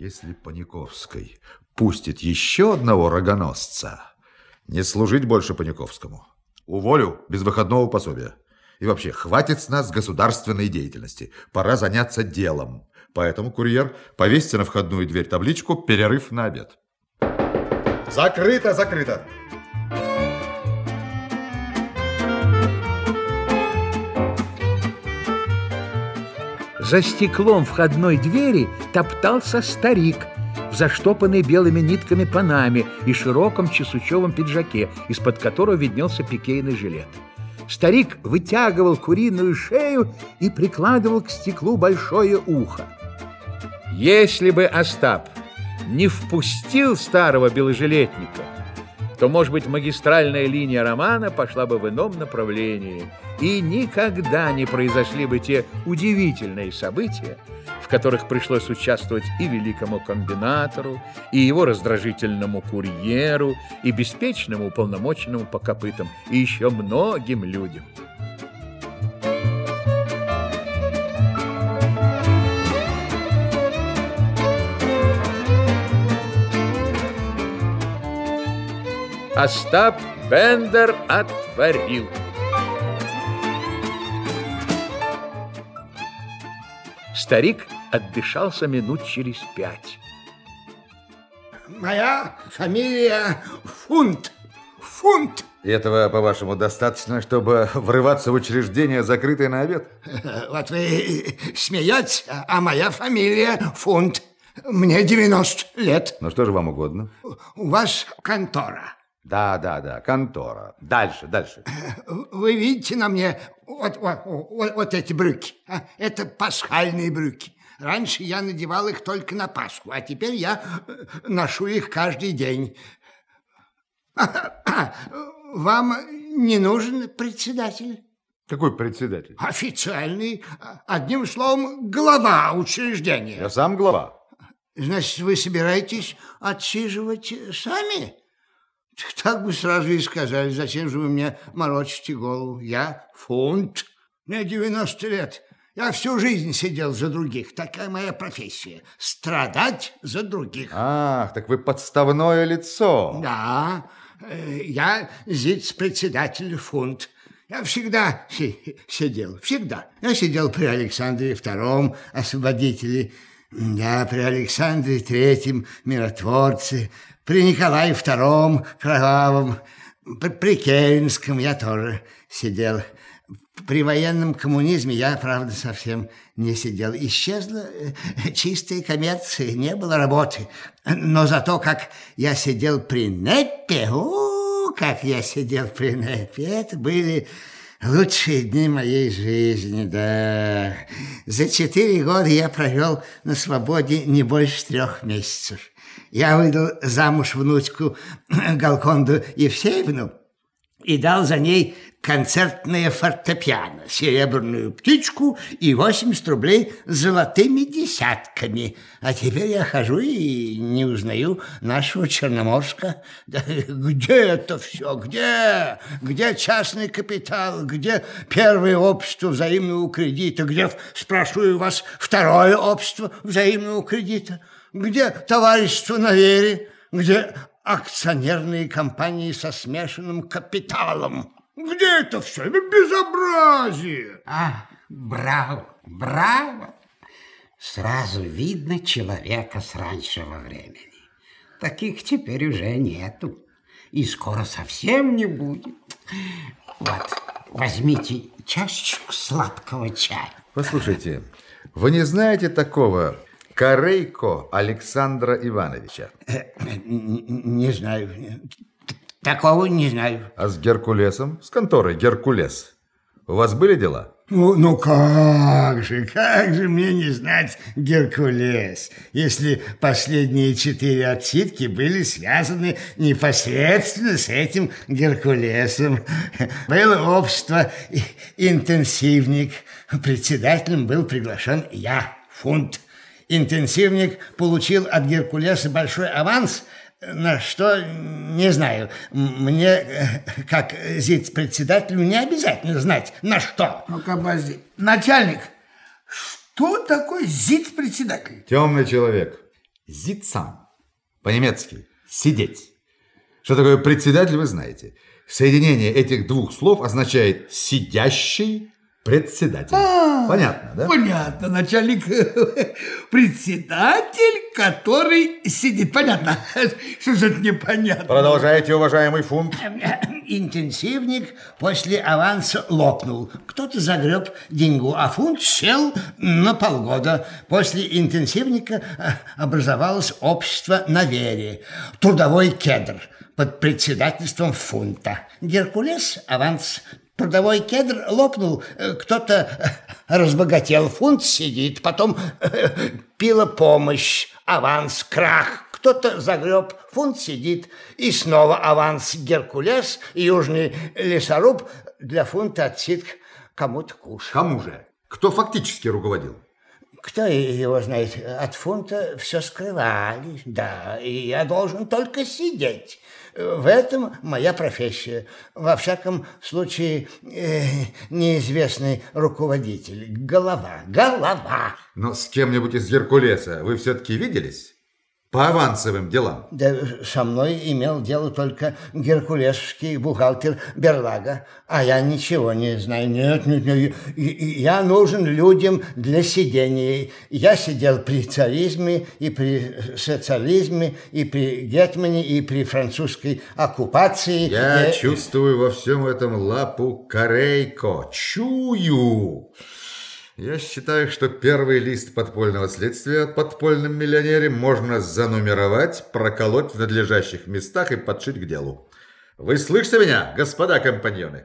Если Паниковской пустит еще одного рогоносца, не служить больше Паниковскому. Уволю без выходного пособия. И вообще, хватит с нас государственной деятельности. Пора заняться делом. Поэтому, курьер, повесьте на входную дверь табличку «Перерыв на обед». Закрыто, закрыто. За стеклом входной двери топтался старик в заштопанной белыми нитками панаме и широком чесучевом пиджаке, из-под которого виднелся пикейный жилет. Старик вытягивал куриную шею и прикладывал к стеклу большое ухо. Если бы Остап не впустил старого беложилетника, то, может быть, магистральная линия романа пошла бы в ином направлении, и никогда не произошли бы те удивительные события, в которых пришлось участвовать и великому комбинатору, и его раздражительному курьеру, и беспечному уполномоченному по копытам, и еще многим людям. Остап Бендер отворил. Старик отдышался минут через пять. Моя фамилия Фунт. Фунт. Этого, по-вашему, достаточно, чтобы врываться в учреждение, закрытое на обед? Вот вы смеетесь, а моя фамилия Фунт. Мне 90 лет. Ну что же вам угодно? У вас контора. Да, да, да, контора. Дальше, дальше. Вы видите на мне вот, вот, вот, вот эти брюки? А? Это пасхальные брюки. Раньше я надевал их только на Пасху, а теперь я э, ношу их каждый день. Вам не нужен председатель? Какой председатель? Официальный. Одним словом, глава учреждения. Я сам глава. Значит, вы собираетесь отсиживать сами? Так бы сразу и сказали, зачем же вы мне морочите голову? Я фунт, мне 90 лет. Я всю жизнь сидел за других. Такая моя профессия. Страдать за других. Ах, так вы подставное лицо. Да, э, я зиц-председатель фунт. Я всегда сидел, всегда. Я сидел при Александре II, освободителе. Я при Александре III, миротворце при Николае II Кровавом, при Керенском я тоже сидел. При военном коммунизме я, правда, совсем не сидел. Исчезла э, чистая коммерция, не было работы. Но зато как я сидел при НЭПе, о, как я сидел при НЭПе, это были лучшие дни моей жизни, да. За четыре года я провел на свободе не больше трех месяцев. Я выдал замуж внучку Галконду Евсеевну и дал за ней концертное фортепиано, серебряную птичку и 80 рублей золотыми десятками. А теперь я хожу и не узнаю нашего Черноморска. Да где это все? Где? Где частный капитал? Где первое общество взаимного кредита? Где, спрашиваю вас, второе общество взаимного кредита? Где товарищество на вере? Где акционерные компании со смешанным капиталом? Где это все? Это безобразие! А, браво, браво! Сразу видно человека с раньшего времени. Таких теперь уже нету. И скоро совсем не будет. Вот, возьмите чашечку сладкого чая. Послушайте, вы не знаете такого Корейко Александра Ивановича? Э, не знаю. Такого не знаю. А с Геркулесом? С конторой Геркулес. У вас были дела? Ну, ну как же, как же мне не знать Геркулес, если последние четыре отсидки были связаны непосредственно с этим Геркулесом. Было общество «Интенсивник», председателем был приглашен я, Фунт интенсивник получил от Геркулеса большой аванс, на что, не знаю, мне, э, как зиц-председателю, не обязательно знать, на что. Ну-ка, подожди. Начальник, что такое зиц-председатель? Темный человек. Зицам. По-немецки сидеть. Что такое председатель, вы знаете. Соединение этих двух слов означает сидящий председатель. А, Понятно, да? Понятно, начальник председатель, который сидит. Понятно. Что же это непонятно? Продолжайте, уважаемый фунт. Интенсивник после аванса лопнул. Кто-то загреб деньгу, а фунт сел на полгода. После интенсивника э, образовалось общество на вере. Трудовой кедр под председательством фунта. Геркулес, аванс Трудовой кедр лопнул, э, кто-то э, разбогател, фунт сидит, потом пила помощь, аванс, крах, кто-то загреб, фунт сидит, и снова аванс Геркулес, южный лесоруб для фунта отсид кому-то куш. Кому же? Кто фактически руководил? Кто его знает? От фунта все скрывали, да, и я должен только сидеть. В этом моя профессия. Во всяком случае, э, неизвестный руководитель. Голова, голова. Но с кем-нибудь из Геркулеса вы все-таки виделись? По авансовым делам. Да со мной имел дело только геркулесовский бухгалтер Берлага, а я ничего не знаю. Нет, нет, нет, я нужен людям для сидения. Я сидел при царизме и при социализме, и при Гетмане, и при французской оккупации. Я, я... чувствую во всем этом лапу Корейко. Чую! Я считаю, что первый лист подпольного следствия о подпольном миллионере можно занумеровать, проколоть в надлежащих местах и подшить к делу. Вы слышите меня, господа компаньоны?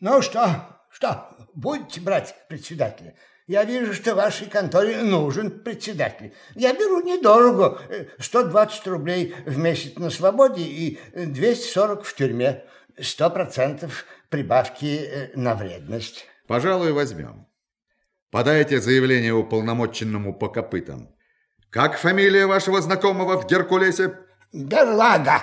Ну что, что, будете брать председателя? Я вижу, что вашей конторе нужен председатель. Я беру недорого, 120 рублей в месяц на свободе и 240 в тюрьме. Сто процентов прибавки э, на вредность. Пожалуй, возьмем. Подайте заявление уполномоченному по копытам. Как фамилия вашего знакомого в Геркулесе? Берлага.